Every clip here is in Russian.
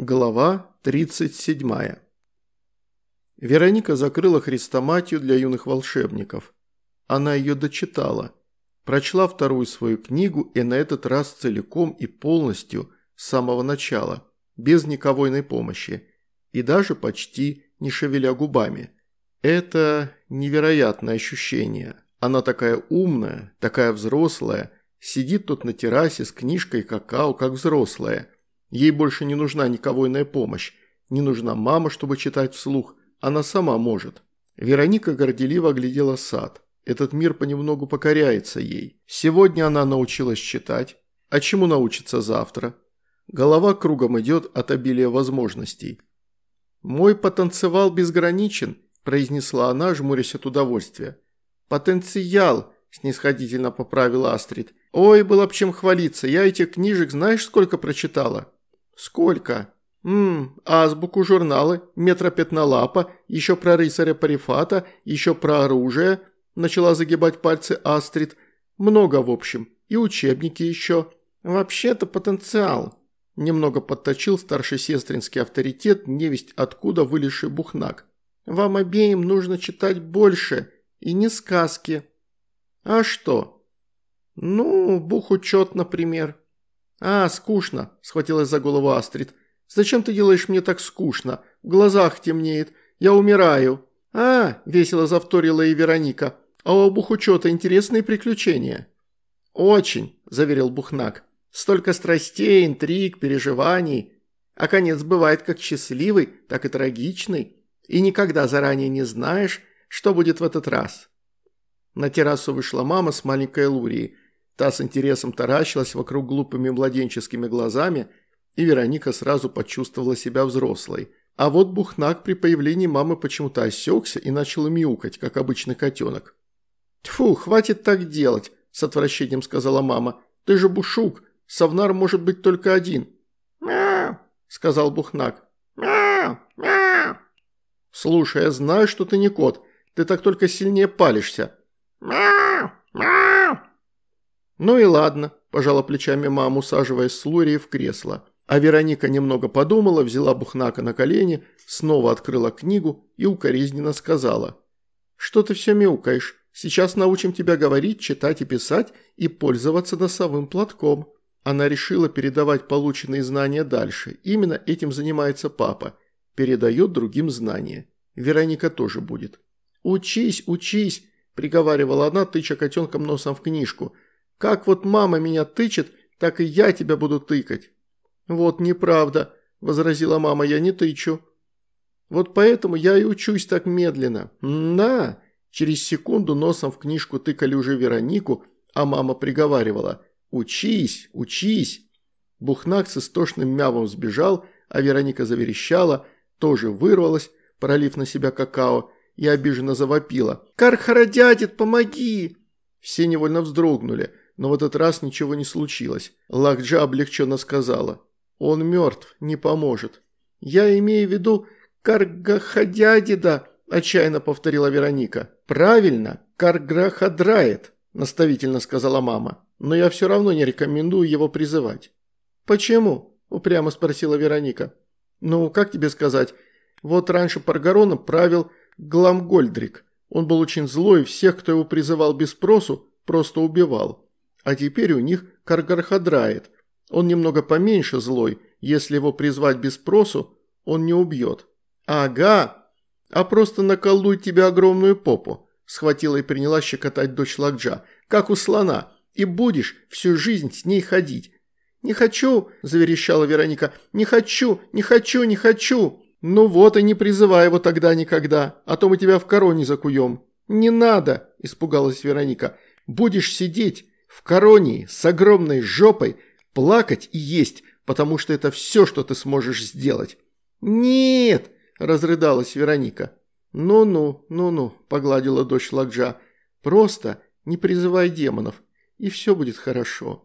Глава 37. Вероника закрыла хрестоматию для юных волшебников. Она ее дочитала. Прочла вторую свою книгу и на этот раз целиком и полностью с самого начала, без никакой помощи. И даже почти не шевеля губами. Это невероятное ощущение. Она такая умная, такая взрослая, сидит тут на террасе с книжкой какао, как взрослая – Ей больше не нужна никого иная помощь. Не нужна мама, чтобы читать вслух. Она сама может. Вероника горделиво оглядела сад. Этот мир понемногу покоряется ей. Сегодня она научилась читать. А чему научится завтра? Голова кругом идет от обилия возможностей. «Мой потенциал безграничен», – произнесла она, жмурясь от удовольствия. «Потенциал», – снисходительно поправила Астрид. «Ой, было б чем хвалиться, я этих книжек знаешь сколько прочитала?» «Сколько?» «Ммм, азбуку, журналы, метропятнолапа, еще про рыцаря Парифата, еще про оружие», начала загибать пальцы Астрид. «Много, в общем, и учебники еще». «Вообще-то потенциал», немного подточил старший сестринский авторитет, невесть откуда вылезший бухнак. «Вам обеим нужно читать больше, и не сказки». «А что?» «Ну, бухучет, например». «А, скучно», – схватилась за голову Астрид. «Зачем ты делаешь мне так скучно? В глазах темнеет. Я умираю». «А», – весело завторила и Вероника. «А у Бухучета интересные приключения». «Очень», – заверил Бухнак. «Столько страстей, интриг, переживаний. А конец бывает как счастливый, так и трагичный. И никогда заранее не знаешь, что будет в этот раз». На террасу вышла мама с маленькой Лурией. Та с интересом таращилась вокруг глупыми младенческими глазами, и Вероника сразу почувствовала себя взрослой. А вот Бухнак при появлении мамы почему-то осекся и начал мяукать, как обычный котенок. «Тьфу, хватит так делать», – с отвращением сказала мама. «Ты же Бушук, совнар может быть только один». «Мяу», – сказал Бухнак. «Мяу, мяу». «Слушай, я знаю, что ты не кот, ты так только сильнее палишься». «Мяу, мяу». «Ну и ладно», – пожала плечами мама, усаживаясь с Лурией в кресло. А Вероника немного подумала, взяла Бухнака на колени, снова открыла книгу и укоризненно сказала. «Что ты все мяукаешь? Сейчас научим тебя говорить, читать и писать и пользоваться носовым платком». Она решила передавать полученные знания дальше. Именно этим занимается папа. Передает другим знания. Вероника тоже будет. «Учись, учись», – приговаривала она, тыча котенком носом в книжку – как вот мама меня тычет, так и я тебя буду тыкать». «Вот неправда», – возразила мама, – «я не тычу». «Вот поэтому я и учусь так медленно». «Да». Через секунду носом в книжку тыкали уже Веронику, а мама приговаривала «Учись, учись». Бухнак с истошным мявом сбежал, а Вероника заверещала, тоже вырвалась, пролив на себя какао, и обиженно завопила. «Кархарадядит, помоги!» Все невольно вздрогнули – но в этот раз ничего не случилось. Лакджа облегченно сказала. «Он мертв, не поможет». «Я имею в виду Каргахадядида», – отчаянно повторила Вероника. «Правильно, Карграхадрает», – наставительно сказала мама. «Но я все равно не рекомендую его призывать». «Почему?» – упрямо спросила Вероника. «Ну, как тебе сказать? Вот раньше Паргароном правил Гламгольдрик. Он был очень злой, всех, кто его призывал без спросу, просто убивал. А теперь у них Каргархадрает. Он немного поменьше злой, если его призвать без спросу, он не убьет. Ага, а просто наколдует тебе огромную попу. Схватила и приняла щекотать дочь Лакджа, как у слона, и будешь всю жизнь с ней ходить. «Не хочу!» – заверещала Вероника. «Не хочу! Не хочу! Не хочу!» «Ну вот и не призывай его тогда никогда, а то мы тебя в короне закуем». «Не надо!» – испугалась Вероника. «Будешь сидеть, в коронии с огромной жопой плакать и есть, потому что это все, что ты сможешь сделать». «Нет!» – разрыдалась Вероника. «Ну-ну, ну-ну», – погладила дочь Ладжа. «Просто не призывай демонов, и все будет хорошо».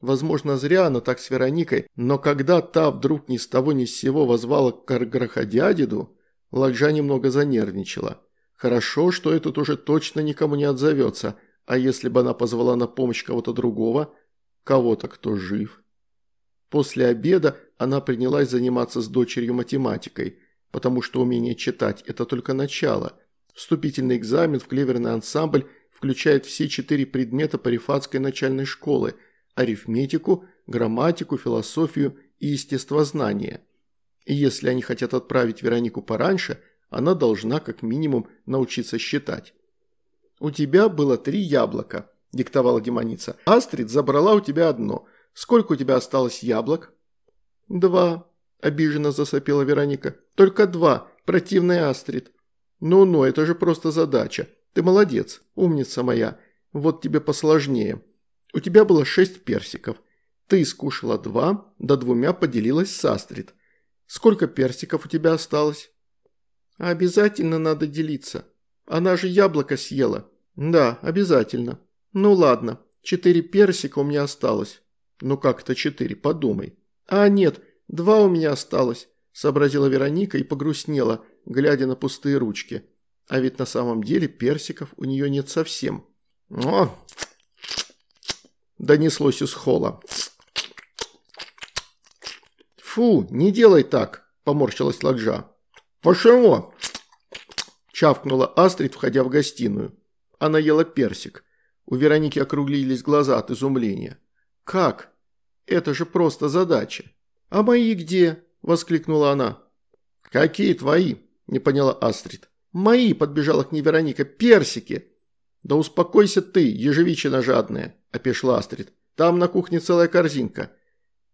Возможно, зря она так с Вероникой, но когда та вдруг ни с того ни с сего возвала к Карграходядиду, Ладжа немного занервничала. Хорошо, что этот уже точно никому не отзовется – а если бы она позвала на помощь кого-то другого? Кого-то, кто жив? После обеда она принялась заниматься с дочерью математикой, потому что умение читать – это только начало. Вступительный экзамен в клеверный ансамбль включает все четыре предмета парифатской начальной школы – арифметику, грамматику, философию и естествознание. И если они хотят отправить Веронику пораньше, она должна как минимум научиться считать. «У тебя было три яблока», – диктовала демоница. «Астрид забрала у тебя одно. Сколько у тебя осталось яблок?» «Два», – обиженно засопела Вероника. «Только два. Противная Астрид». «Ну-ну, это же просто задача. Ты молодец, умница моя. Вот тебе посложнее. У тебя было шесть персиков. Ты скушала два, да двумя поделилась с Астрид. Сколько персиков у тебя осталось?» «Обязательно надо делиться. Она же яблоко съела». «Да, обязательно. Ну ладно, четыре персика у меня осталось». «Ну как это четыре? Подумай». «А нет, два у меня осталось», – сообразила Вероника и погрустнела, глядя на пустые ручки. А ведь на самом деле персиков у нее нет совсем. «О!» – донеслось из холла. «Фу, не делай так!» – поморщилась Ладжа. «Почему?» – чавкнула Астрид, входя в гостиную. Она ела персик. У Вероники округлились глаза от изумления. «Как? Это же просто задача!» «А мои где?» – воскликнула она. «Какие твои?» – не поняла Астрид. «Мои!» – подбежала к ней Вероника. «Персики!» «Да успокойся ты, ежевичина жадная!» – опешила Астрид. «Там на кухне целая корзинка».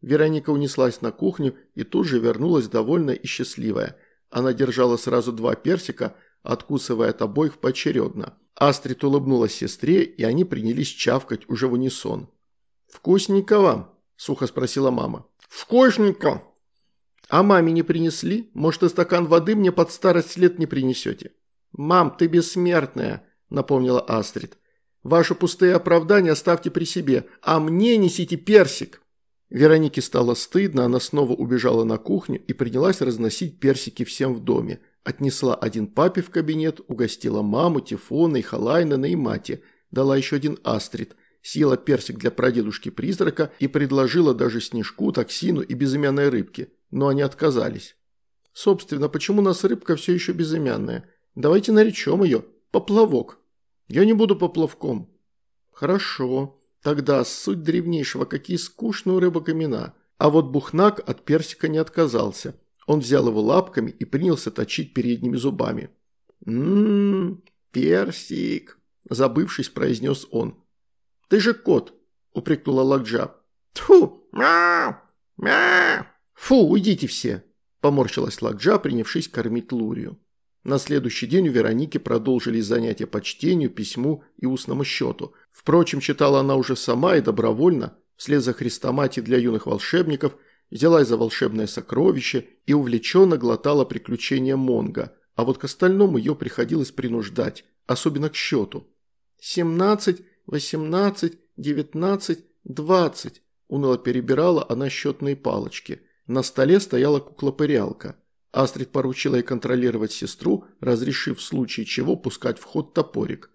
Вероника унеслась на кухню и тут же вернулась довольная и счастливая. Она держала сразу два персика, откусывая от обоих поочередно. Астрид улыбнулась сестре, и они принялись чавкать уже в унисон. «Вкусненько вам?» – сухо спросила мама. «Вкусненько!» «А маме не принесли? Может, и стакан воды мне под старость лет не принесете?» «Мам, ты бессмертная!» – напомнила Астрид. «Ваши пустые оправдания оставьте при себе, а мне несите персик!» Веронике стало стыдно, она снова убежала на кухню и принялась разносить персики всем в доме. Отнесла один папе в кабинет, угостила маму, Тифона и Халайнена и мати, дала еще один Астрид, съела персик для прадедушки-призрака и предложила даже снежку, токсину и безымянной рыбке, но они отказались. Собственно, почему у нас рыбка все еще безымянная? Давайте наречем ее. Поплавок. Я не буду поплавком. Хорошо. Тогда суть древнейшего, какие скучные у рыбок имена. А вот Бухнак от персика не отказался. Он взял его лапками и принялся точить передними зубами. «Ммм, персик», – забывшись, произнес он. «Ты же кот», – упрекнула Ладжа. «Тьфу! Мяу! Мяу!» «Фу, уйдите все!» – поморщилась Ладжа, принявшись кормить Лурию. На следующий день у Вероники продолжились занятия по чтению, письму и устному счету. Впрочем, читала она уже сама и добровольно, вслед за Христоматией для юных волшебников – взялась за волшебное сокровище и увлеченно глотала приключения Монга, а вот к остальному ее приходилось принуждать, особенно к счету. «Семнадцать, восемнадцать, девятнадцать, двадцать», уныло перебирала она счетные палочки. На столе стояла кукла-пырялка. Астрид поручила ей контролировать сестру, разрешив в случае чего пускать в ход топорик.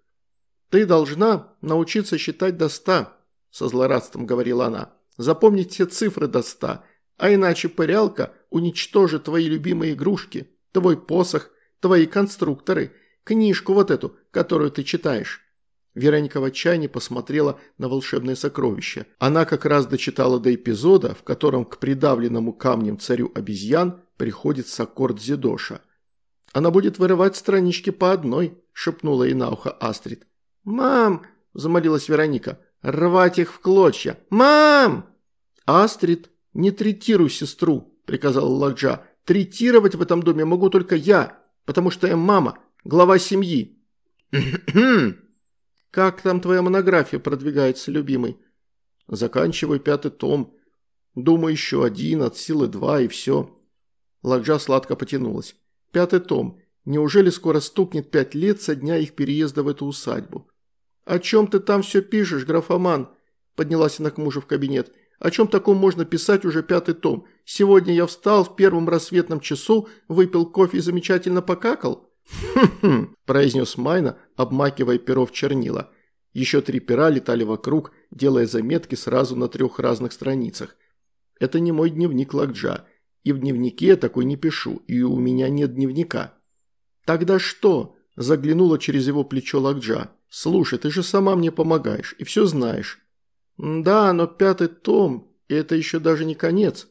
«Ты должна научиться считать до ста», – со злорадством говорила она. «Запомнить все цифры до ста а иначе пырялка уничтожит твои любимые игрушки, твой посох, твои конструкторы, книжку вот эту, которую ты читаешь». Вероника в отчаянии посмотрела на волшебное сокровище. Она как раз дочитала до эпизода, в котором к придавленному камнем царю обезьян приходит Сокорд Зидоша. «Она будет вырывать странички по одной», – шепнула ей на ухо Астрид. «Мам!» – замолилась Вероника. «Рвать их в клочья! Мам!» Астрид «Не третируй сестру», – приказал Ладжа. «Третировать в этом доме могу только я, потому что я мама, глава семьи». «Как там твоя монография продвигается, любимый?» «Заканчиваю пятый том. Думаю, еще один, от силы два и все». Ладжа сладко потянулась. «Пятый том. Неужели скоро стукнет пять лет со дня их переезда в эту усадьбу?» «О чем ты там все пишешь, графоман?» Поднялась она к мужу в кабинет. О чем таком можно писать уже пятый том? Сегодня я встал в первом рассветном часу, выпил кофе и замечательно покакал?» «Хм-хм», – произнес Майна, обмакивая перо в чернила. Еще три пера летали вокруг, делая заметки сразу на трех разных страницах. Это не мой дневник Лакджа. И в дневнике я такой не пишу, и у меня нет дневника». «Тогда что?» – заглянула через его плечо Лакджа. «Слушай, ты же сама мне помогаешь и все знаешь». «Да, но пятый том, и это еще даже не конец».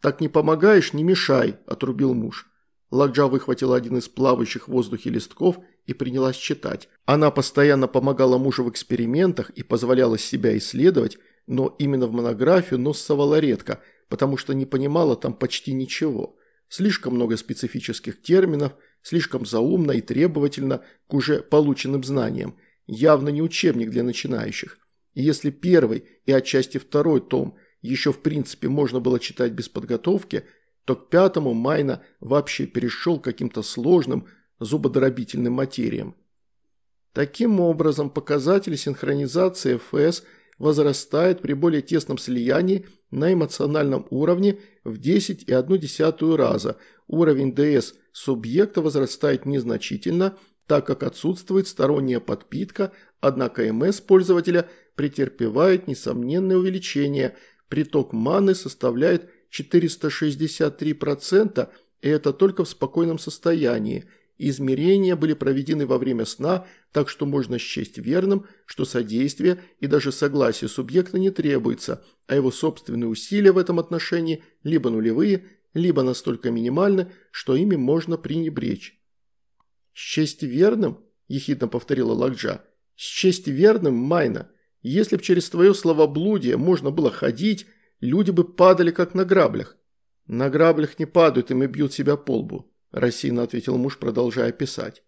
«Так не помогаешь, не мешай», – отрубил муж. Ладжа выхватила один из плавающих в воздухе листков и принялась читать. Она постоянно помогала мужу в экспериментах и позволяла себя исследовать, но именно в монографию нос совала редко, потому что не понимала там почти ничего. Слишком много специфических терминов, слишком заумно и требовательно к уже полученным знаниям. Явно не учебник для начинающих. И если первый и отчасти второй том еще в принципе можно было читать без подготовки, то к пятому Майна вообще перешел к каким-то сложным зубодробительным материям. Таким образом, показатель синхронизации ФС возрастает при более тесном слиянии на эмоциональном уровне в 10,1 раза. Уровень ДС субъекта возрастает незначительно, так как отсутствует сторонняя подпитка, однако МС пользователя претерпевает несомненное увеличение, приток маны составляет 463%, и это только в спокойном состоянии. Измерения были проведены во время сна, так что можно счесть верным, что содействие и даже согласие субъекта не требуется, а его собственные усилия в этом отношении либо нулевые, либо настолько минимальны, что ими можно пренебречь. «Счесть верным?» – ехидно повторила Лакджа. «Счесть верным, Майна?» Если б через твое словоблудие можно было ходить, люди бы падали как на граблях. На граблях не падают, им и бьют себя по лбу, рассеянно ответил муж, продолжая писать.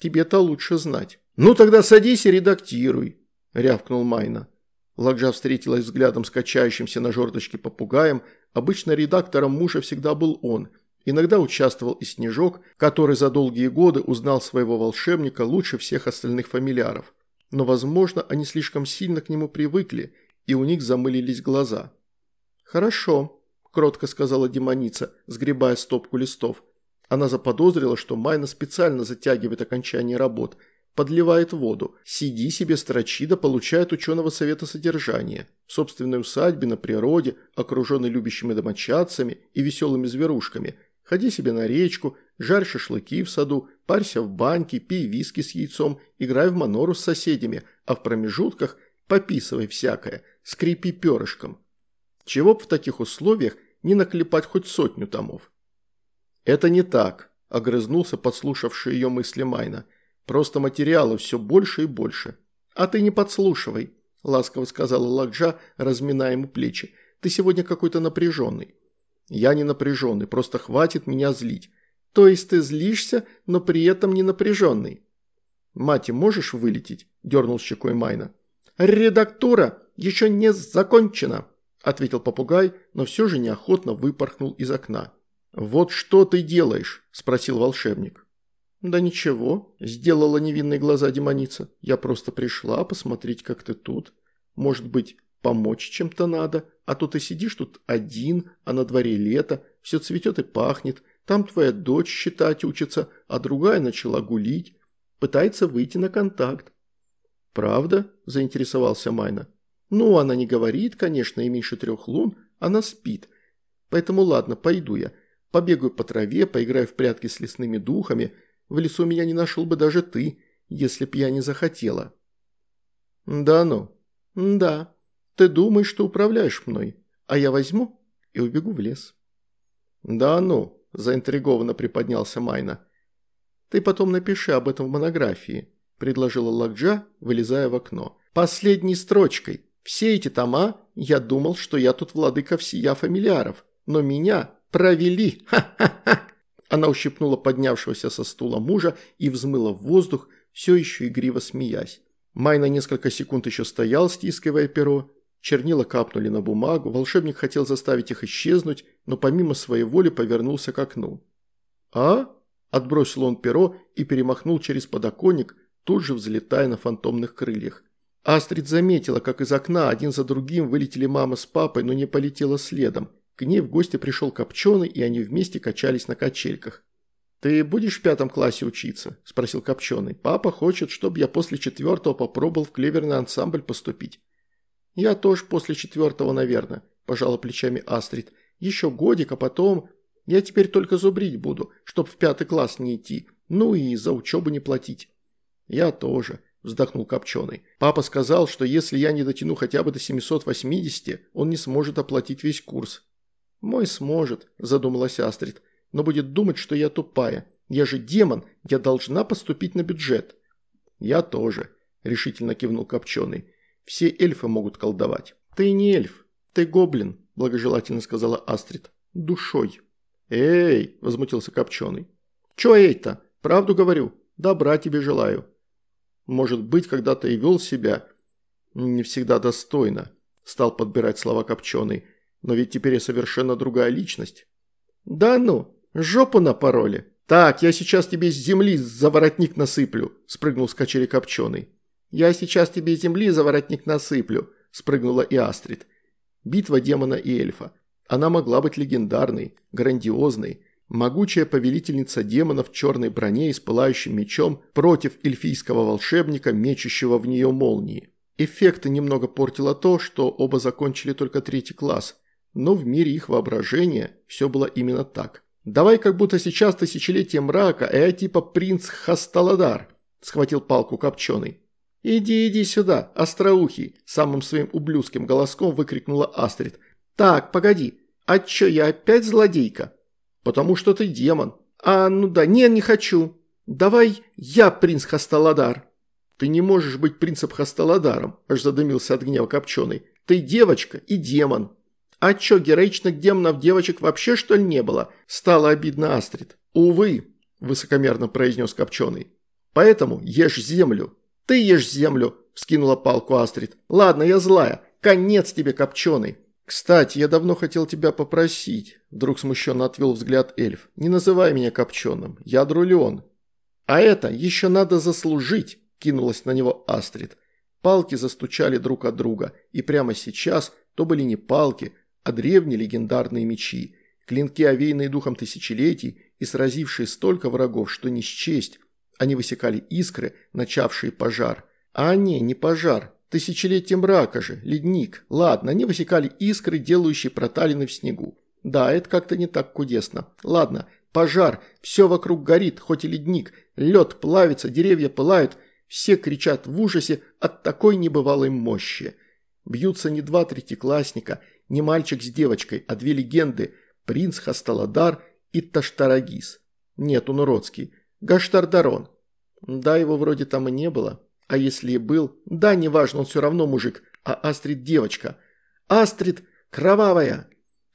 Тебе-то лучше знать. Ну тогда садись и редактируй, рявкнул Майна. Ладжа встретилась взглядом с качающимся на жердочке попугаем. Обычно редактором мужа всегда был он. Иногда участвовал и Снежок, который за долгие годы узнал своего волшебника лучше всех остальных фамильяров но, возможно, они слишком сильно к нему привыкли, и у них замылились глаза. «Хорошо», – кротко сказала демоница, сгребая стопку листов. Она заподозрила, что Майна специально затягивает окончание работ, подливает воду. Сиди себе, строчи, да получает ученого совета содержания. В собственной усадьбе, на природе, окруженной любящими домочадцами и веселыми зверушками. Ходи себе на речку, жарь шашлыки в саду, парься в баньке, пей виски с яйцом, играй в манору с соседями, а в промежутках пописывай всякое, скрипи перышком. Чего б в таких условиях не наклепать хоть сотню томов? «Это не так», – огрызнулся подслушавший ее мысли Майна. «Просто материала все больше и больше». «А ты не подслушивай», – ласково сказала Ладжа, разминая ему плечи. «Ты сегодня какой-то напряженный». «Я не напряженный, просто хватит меня злить. То есть ты злишься, но при этом не напряженный. «Мати, можешь вылететь?» – дернул щекой Майна. «Редактура еще не закончена», – ответил попугай, но все же неохотно выпорхнул из окна. «Вот что ты делаешь?» – спросил волшебник. «Да ничего», – сделала невинные глаза демоница. «Я просто пришла посмотреть, как ты тут. Может быть, помочь чем-то надо? А то ты сидишь тут один, а на дворе лето, все цветет и пахнет». Там твоя дочь считать учится, а другая начала гулить. Пытается выйти на контакт. «Правда?» – заинтересовался Майна. «Ну, она не говорит, конечно, и меньше трех лун. Она спит. Поэтому ладно, пойду я. Побегаю по траве, поиграю в прятки с лесными духами. В лесу меня не нашел бы даже ты, если б я не захотела». «Да ну?» «Да. Ты думаешь, что управляешь мной, а я возьму и убегу в лес». «Да ну?» Заинтригованно приподнялся Майна. «Ты потом напиши об этом в монографии», – предложила Лакджа, вылезая в окно. «Последней строчкой. Все эти тома, я думал, что я тут владыка всея фамильяров, но меня провели. Ха-ха-ха!» Она ущипнула поднявшегося со стула мужа и взмыла в воздух, все еще игриво смеясь. Майна несколько секунд еще стоял, стискивая перо, Чернила капнули на бумагу, волшебник хотел заставить их исчезнуть, но помимо своей воли повернулся к окну. «А?» – отбросил он перо и перемахнул через подоконник, тут же взлетая на фантомных крыльях. Астрид заметила, как из окна один за другим вылетели мама с папой, но не полетела следом. К ней в гости пришел Копченый, и они вместе качались на качельках. «Ты будешь в пятом классе учиться?» – спросил Копченый. «Папа хочет, чтобы я после четвертого попробовал в клеверный ансамбль поступить». «Я тоже после четвертого, наверное», – пожала плечами Астрид. «Еще годик, а потом... Я теперь только зубрить буду, чтоб в пятый класс не идти. Ну и за учебу не платить». «Я тоже», – вздохнул Копченый. «Папа сказал, что если я не дотяну хотя бы до 780, он не сможет оплатить весь курс». «Мой сможет», – задумалась Астрид, – «но будет думать, что я тупая. Я же демон, я должна поступить на бюджет». «Я тоже», – решительно кивнул Копченый. «Все эльфы могут колдовать». «Ты не эльф, ты гоблин», – благожелательно сказала Астрид. «Душой». «Эй!» – возмутился Копченый. «Чё эй-то? Правду говорю. Добра тебе желаю». «Может быть, когда-то и вел себя не всегда достойно», – стал подбирать слова Копченый. «Но ведь теперь я совершенно другая личность». «Да ну, жопу на пароле. Так, я сейчас тебе с земли за воротник насыплю», – спрыгнул с качели Копченый. «Я сейчас тебе земли за воротник насыплю», – спрыгнула и Астрид. Битва демона и эльфа. Она могла быть легендарной, грандиозной. Могучая повелительница демонов в черной броне и с пылающим мечом против эльфийского волшебника, мечущего в нее молнии. Эффекты немного портило то, что оба закончили только третий класс, но в мире их воображения все было именно так. «Давай как будто сейчас тысячелетие мрака, а я типа принц Хасталадар», – схватил палку копченый. «Иди, иди сюда, остроухий!» – самым своим ублюдским голоском выкрикнула Астрид. «Так, погоди, а чё, я опять злодейка?» «Потому что ты демон». «А, ну да, не, не хочу. Давай я принц Хасталадар». «Ты не можешь быть принцем Хасталадаром», – аж задымился от гнева Копченый. «Ты девочка и демон». «А чё, героичных демонов девочек вообще что ли не было?» – стало обидно Астрид. «Увы», – высокомерно произнес Копченый. «Поэтому ешь землю». «Ты ешь землю!» – вскинула палку Астрид. «Ладно, я злая. Конец тебе, копченый!» «Кстати, я давно хотел тебя попросить», – вдруг смущенно отвел взгляд эльф. «Не называй меня копченым. Я Друлеон». «А это еще надо заслужить», – кинулась на него Астрид. Палки застучали друг от друга, и прямо сейчас то были не палки, а древние легендарные мечи, клинки, овеянные духом тысячелетий и сразившие столько врагов, что не счесть, они высекали искры, начавшие пожар. А не, не пожар. Тысячелетие мрака же, ледник. Ладно, они высекали искры, делающие проталины в снегу. Да, это как-то не так кудесно. Ладно, пожар, все вокруг горит, хоть и ледник. Лед плавится, деревья пылают. Все кричат в ужасе от такой небывалой мощи. Бьются не два третьеклассника, не мальчик с девочкой, а две легенды – принц Хасталадар и Таштарагис. Нет, он уродский. Гаштардарон. Да, его вроде там и не было. А если и был, да, неважно, он все равно мужик, а Астрид девочка. Астрид кровавая.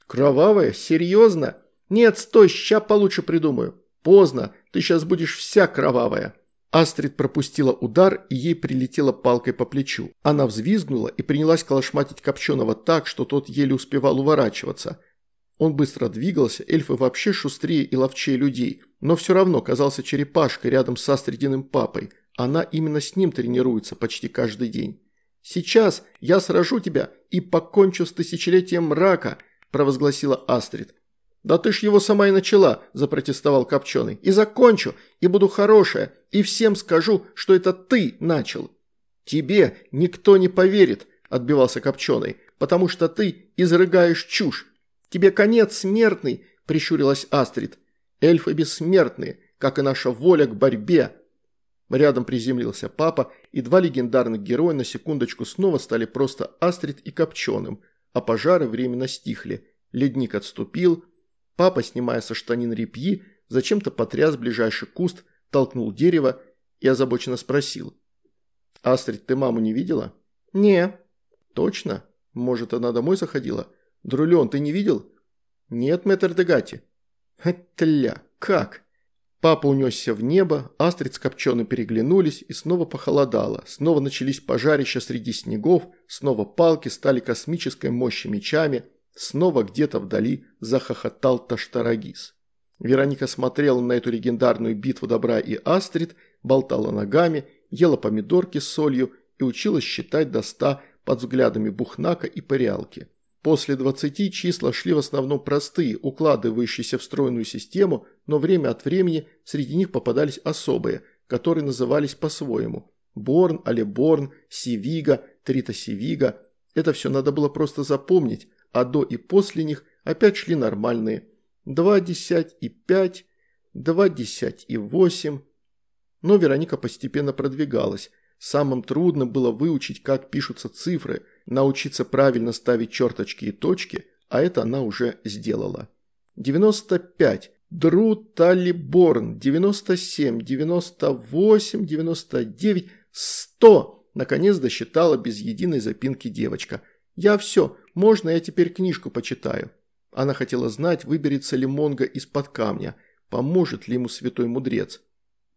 Кровавая? Серьезно? Нет, стой, ща получше придумаю. Поздно, ты сейчас будешь вся кровавая. Астрид пропустила удар, и ей прилетела палкой по плечу. Она взвизгнула и принялась колошматить Копченого так, что тот еле успевал уворачиваться. Он быстро двигался, эльфы вообще шустрее и ловчее людей – но все равно казался черепашкой рядом с Астридиным папой. Она именно с ним тренируется почти каждый день. «Сейчас я сражу тебя и покончу с тысячелетием мрака», – провозгласила Астрид. «Да ты ж его сама и начала», – запротестовал Копченый. «И закончу, и буду хорошая, и всем скажу, что это ты начал». «Тебе никто не поверит», – отбивался Копченый, «потому что ты изрыгаешь чушь. Тебе конец смертный», – прищурилась Астрид. Эльфы бессмертные, как и наша воля к борьбе. Рядом приземлился папа, и два легендарных героя на секундочку снова стали просто Астрид и Копченым, а пожары временно стихли. Ледник отступил. Папа, снимая со штанин репьи, зачем-то потряс ближайший куст, толкнул дерево и озабоченно спросил. «Астрид, ты маму не видела?» «Не». «Точно? Может, она домой заходила?» «Друлен, ты не видел?» «Нет, мэтр Дегати». Тля, как? Папа унесся в небо, Астрид с Копченым переглянулись и снова похолодало. Снова начались пожарища среди снегов, снова палки стали космической мощи мечами, снова где-то вдали захохотал Таштарагис. Вероника смотрела на эту легендарную битву добра и Астрид, болтала ногами, ела помидорки с солью и училась считать до ста под взглядами Бухнака и Париалки. После 20 числа шли в основном простые, укладывающиеся в стройную систему, но время от времени среди них попадались особые, которые назывались по-своему. Борн, Алеборн, Сивига, Тритосивига. Это все надо было просто запомнить, а до и после них опять шли нормальные. Два десять и пять, два десять и восемь. Но Вероника постепенно продвигалась. Самым трудным было выучить, как пишутся цифры, научиться правильно ставить черточки и точки, а это она уже сделала. 95. Дру Талиборн. 97, 98, 99, 100. Наконец досчитала без единой запинки девочка. «Я все, можно я теперь книжку почитаю?» Она хотела знать, выберется ли Монго из-под камня, поможет ли ему святой мудрец.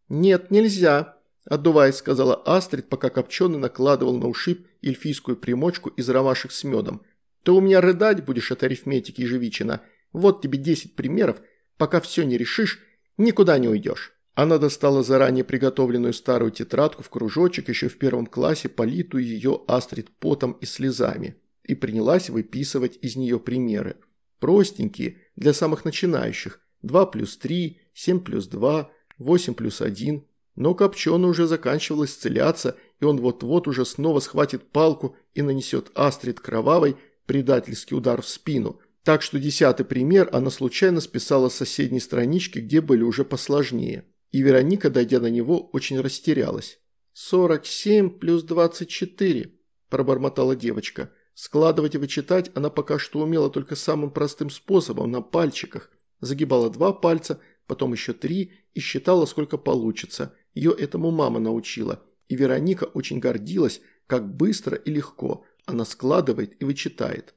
«Нет, нельзя», – отдуваясь, сказала Астрид, пока Копченый накладывал на ушиб эльфийскую примочку из ромашек с медом. «Ты у меня рыдать будешь от арифметики, ежевичина. Вот тебе десять примеров. Пока все не решишь, никуда не уйдешь». Она достала заранее приготовленную старую тетрадку в кружочек еще в первом классе, политую ее Астрид потом и слезами, и принялась выписывать из нее примеры. Простенькие, для самых начинающих. 2 плюс 3, 7 плюс 2, 8 плюс 1. Но Копченый уже заканчивал исцеляться, и он вот-вот уже снова схватит палку и нанесет Астрид кровавой предательский удар в спину. Так что десятый пример она случайно списала с соседней странички, где были уже посложнее и Вероника, дойдя до него, очень растерялась. «Сорок семь плюс двадцать четыре», – пробормотала девочка. Складывать и вычитать она пока что умела только самым простым способом, на пальчиках. Загибала два пальца, потом еще три и считала, сколько получится. Ее этому мама научила. И Вероника очень гордилась, как быстро и легко она складывает и вычитает.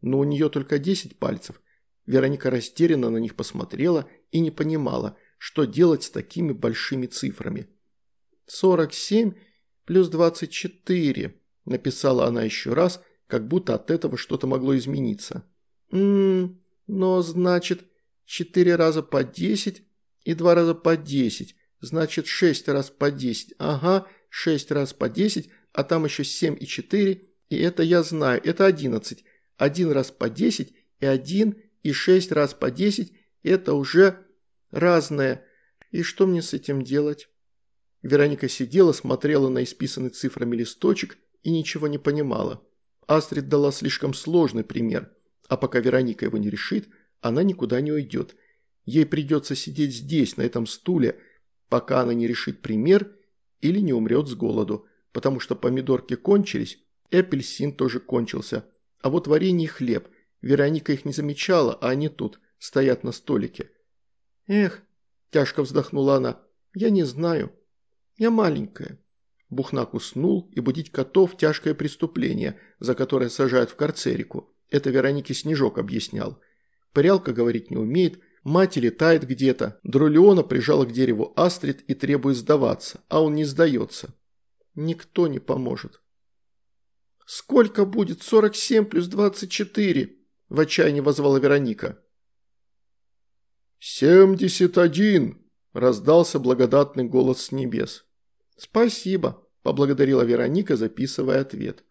Но у нее только десять пальцев. Вероника растерянно на них посмотрела и не понимала – что делать с такими большими цифрами. «Сорок семь плюс двадцать четыре», – написала она еще раз, как будто от этого что-то могло измениться. «Ммм, но значит, четыре раза по десять и два раза по десять, значит шесть раз по десять, ага, шесть раз по десять, а там еще семь и четыре, и это я знаю, это одиннадцать, один раз по десять и один и шесть раз по десять, это уже разное. И что мне с этим делать?» Вероника сидела, смотрела на исписанный цифрами листочек и ничего не понимала. Астрид дала слишком сложный пример, а пока Вероника его не решит, она никуда не уйдет. Ей придется сидеть здесь, на этом стуле, пока она не решит пример или не умрет с голоду, потому что помидорки кончились, апельсин тоже кончился. А вот варенье и хлеб. Вероника их не замечала, а они тут, стоят на столике. «Эх», – тяжко вздохнула она, – «я не знаю. Я маленькая». Бухнак уснул, и будить котов – тяжкое преступление, за которое сажают в карцерику. Это Веронике Снежок объяснял. Парялка говорить не умеет, мать летает где-то. Друлеона прижала к дереву Астрид и требует сдаваться, а он не сдается. Никто не поможет. «Сколько будет 47 плюс 24?» – в отчаянии возвала Вероника. «Семьдесят один!» – раздался благодатный голос с небес. «Спасибо», – поблагодарила Вероника, записывая ответ.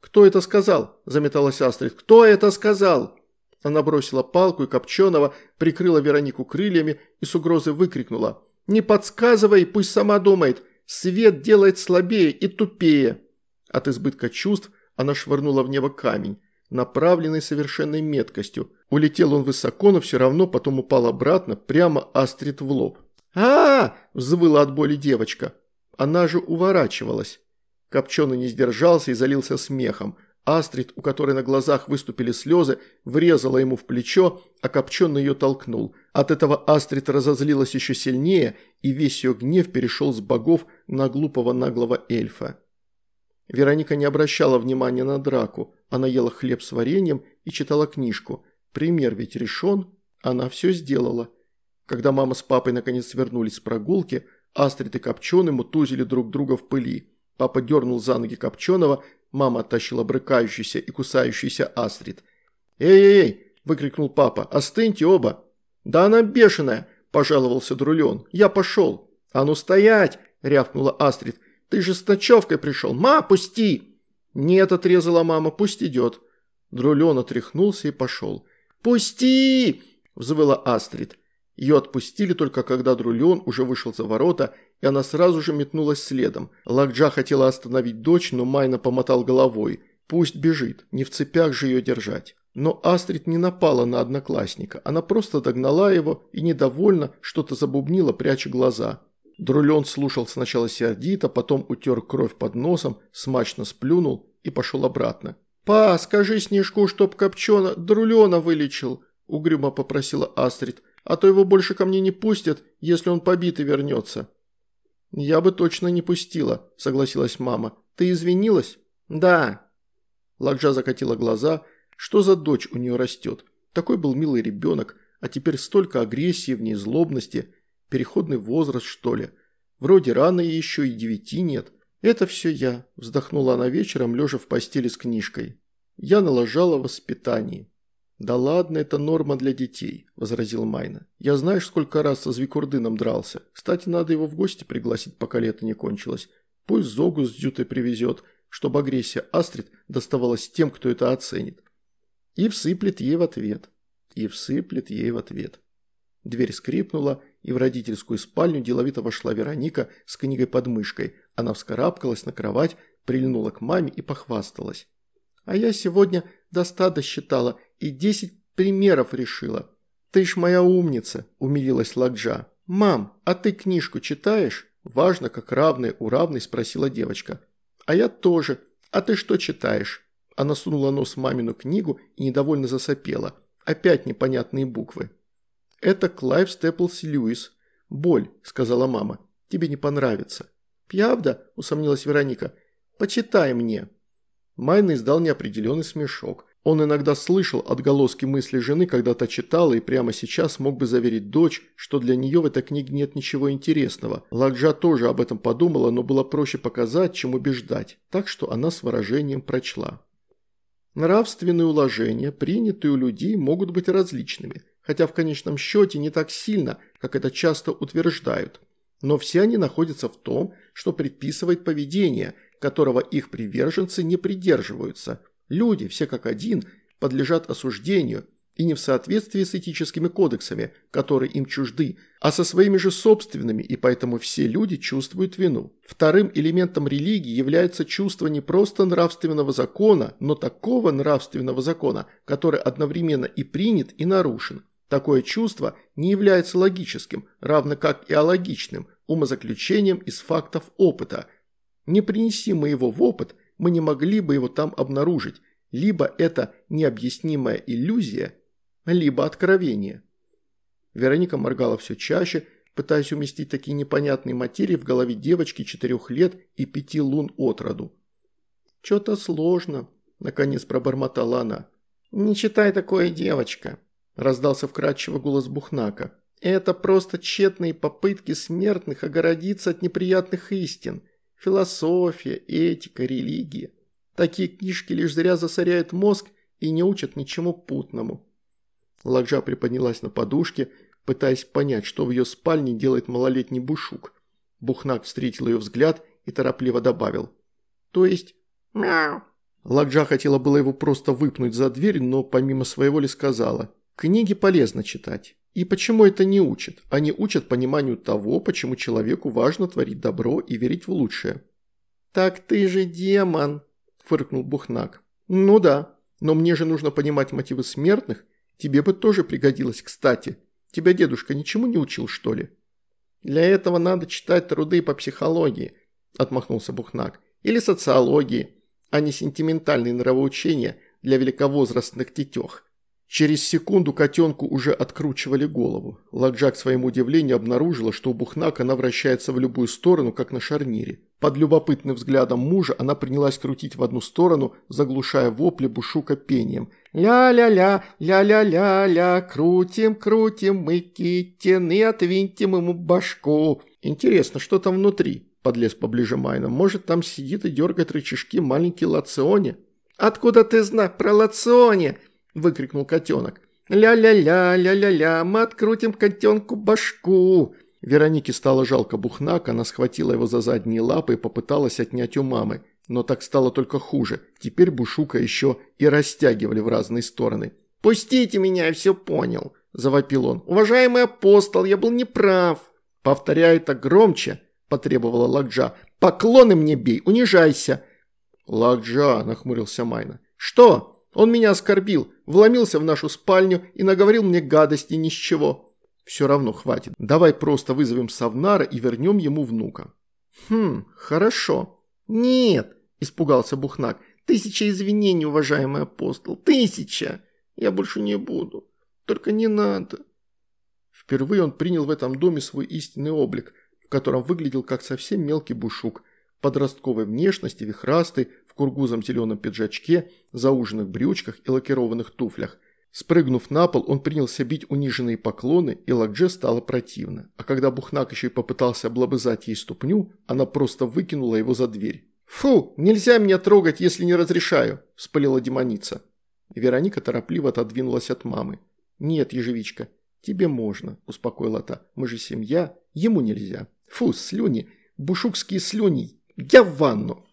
«Кто это сказал?» – заметалась Астрид. «Кто это сказал?» Она бросила палку и Копченого, прикрыла Веронику крыльями и с угрозой выкрикнула. «Не подсказывай, пусть сама думает. Свет делает слабее и тупее». От избытка чувств она швырнула в небо камень направленный совершенной меткостью. Улетел он высоко, но все равно потом упал обратно, прямо Астрид в лоб. а, -а, -а взвыла от боли девочка. Она же уворачивалась. Копченый не сдержался и залился смехом. Астрид, у которой на глазах выступили слезы, врезала ему в плечо, а Копченый ее толкнул. От этого Астрид разозлилась еще сильнее, и весь ее гнев перешел с богов на глупого наглого эльфа. Вероника не обращала внимания на драку. Она ела хлеб с вареньем и читала книжку. Пример ведь решен, она все сделала. Когда мама с папой наконец вернулись с прогулки, Астрид и Копченый мутузили друг друга в пыли. Папа дернул за ноги Копченого, мама оттащила брыкающийся и кусающийся Астрид. «Эй-эй-эй!» – выкрикнул папа. «Остыньте оба!» «Да она бешеная!» – пожаловался Друлен. «Я пошел!» «А ну стоять!» – рявкнула Астрид. «Ты же с ночевкой пришел! Ма, пусти!» «Нет», – отрезала мама, – «пусть идет». Друлен отряхнулся и пошел. «Пусти!» – взвыла Астрид. Ее отпустили только когда Друлен уже вышел за ворота, и она сразу же метнулась следом. Лакджа хотела остановить дочь, но Майна помотал головой. «Пусть бежит, не в цепях же ее держать». Но Астрид не напала на одноклассника, она просто догнала его и недовольно что-то забубнила, пряча глаза. Друлен слушал сначала сердито, потом утер кровь под носом, смачно сплюнул и пошел обратно. «Па, скажи Снежку, чтоб Копчена Друлена вылечил», – угрюмо попросила Астрид, «а то его больше ко мне не пустят, если он побитый вернется». «Я бы точно не пустила», – согласилась мама. «Ты извинилась?» «Да». Ладжа закатила глаза – что за дочь у нее растет? Такой был милый ребенок, а теперь столько агрессии в ней, злобности. Переходный возраст, что ли? Вроде рано ей еще и девяти нет. Это все я, вздохнула она вечером, лежа в постели с книжкой. Я налажала воспитание. «Да ладно, это норма для детей», – возразил Майна. «Я знаешь, сколько раз со Звикурдыном дрался. Кстати, надо его в гости пригласить, пока лето не кончилось. Пусть Зогу с Дзютой привезет, чтобы агрессия Астрид доставалась тем, кто это оценит. И всыплет ей в ответ. И всыплет ей в ответ. Дверь скрипнула, и в родительскую спальню деловито вошла Вероника с книгой под мышкой. Она вскарабкалась на кровать, прильнула к маме и похвасталась. «А я сегодня до ста досчитала и десять примеров решила. Ты ж моя умница», – умилилась Ладжа. «Мам, а ты книжку читаешь?» Важно, как равный у равной спросила девочка. «А я тоже. А ты что читаешь?» Она сунула нос в мамину книгу и недовольно засопела. Опять непонятные буквы. «Это Клайв Степлс Льюис. Боль», – сказала мама. «Тебе не понравится». «Пьявда?» – усомнилась Вероника. «Почитай мне». Майна издал неопределенный смешок. Он иногда слышал отголоски мысли жены, когда та читала, и прямо сейчас мог бы заверить дочь, что для нее в этой книге нет ничего интересного. Ладжа тоже об этом подумала, но было проще показать, чем убеждать, так что она с выражением прочла. Нравственные уложения, принятые у людей, могут быть различными, хотя в конечном счете не так сильно, как это часто утверждают. Но все они находятся в том, что предписывает поведение, которого их приверженцы не придерживаются. Люди, все как один, подлежат осуждению – и не в соответствии с этическими кодексами, которые им чужды, а со своими же собственными, и поэтому все люди чувствуют вину. Вторым элементом религии является чувство не просто нравственного закона, но такого нравственного закона, который одновременно и принят, и нарушен. Такое чувство не является логическим, равно как и алогичным, умозаключением из фактов опыта. Не принеси мы его в опыт, мы не могли бы его там обнаружить, либо это необъяснимая иллюзия, либо откровение. Вероника моргала все чаще, пытаясь уместить такие непонятные материи в голове девочки четырех лет и пяти лун от роду. «Че-то сложно», – наконец пробормотала она. «Не читай такое, девочка», – раздался вкрадчиво голос Бухнака. «Это просто тщетные попытки смертных огородиться от неприятных истин. Философия, этика, религия. Такие книжки лишь зря засоряют мозг и не учат ничему путному. Ладжа приподнялась на подушке, пытаясь понять, что в ее спальне делает малолетний бушук. Бухнак встретил ее взгляд и торопливо добавил. «То есть...» «Мяу». Ладжа хотела было его просто выпнуть за дверь, но помимо своего ли сказала. «Книги полезно читать. И почему это не учат? Они учат пониманию того, почему человеку важно творить добро и верить в лучшее». «Так ты же демон!» – фыркнул Бухнак. «Ну да, но мне же нужно понимать мотивы смертных Тебе бы тоже пригодилось, кстати. Тебя дедушка ничему не учил, что ли?» «Для этого надо читать труды по психологии», – отмахнулся Бухнак. «Или социологии, а не сентиментальные нравоучения для великовозрастных тетех». Через секунду котенку уже откручивали голову. Ладжа, к своему удивлению, обнаружила, что у Бухнака она вращается в любую сторону, как на шарнире. Под любопытным взглядом мужа она принялась крутить в одну сторону, заглушая вопли Бушука пением. «Ля-ля-ля, ля-ля-ля-ля, крутим, крутим мы китин и отвинтим ему башку». «Интересно, что там внутри?» – подлез поближе Майна. «Может, там сидит и дергает рычажки маленький Лационе?» «Откуда ты знаешь про Лационе?» Выкрикнул котенок. «Ля-ля-ля, ля-ля-ля, мы открутим котенку башку!» Веронике стало жалко Бухнак, она схватила его за задние лапы и попыталась отнять у мамы. Но так стало только хуже. Теперь Бушука еще и растягивали в разные стороны. «Пустите меня, я все понял», – завопил он. «Уважаемый апостол, я был неправ». «Повторяй это громче», – потребовала Ладжа. «Поклоны мне бей, унижайся». «Ладжа», – нахмурился Майна. «Что?» Он меня оскорбил, вломился в нашу спальню и наговорил мне гадости ни с чего. Все равно хватит. Давай просто вызовем Савнара и вернем ему внука». «Хм, хорошо». «Нет», – испугался Бухнак. «Тысяча извинений, уважаемый апостол, тысяча! Я больше не буду. Только не надо». Впервые он принял в этом доме свой истинный облик, в котором выглядел как совсем мелкий бушук, подростковой внешности, вихрастый, кургузом зеленом пиджачке, зауженных брючках и лакированных туфлях. Спрыгнув на пол, он принялся бить униженные поклоны, и Лакдже стало противно. А когда Бухнак еще и попытался облобызать ей ступню, она просто выкинула его за дверь. «Фу, нельзя меня трогать, если не разрешаю», – вспылила демоница. Вероника торопливо отодвинулась от мамы. «Нет, ежевичка, тебе можно», – успокоила та. «Мы же семья, ему нельзя. Фу, слюни, бушукские слюни. Я в ванну».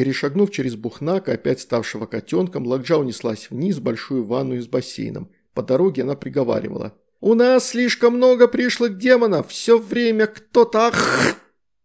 Перешагнув через Бухнака, опять ставшего котенком, Лакджа унеслась вниз в большую ванную с бассейном. По дороге она приговаривала. «У нас слишком много пришлых демонов, все время кто-то... Ах!»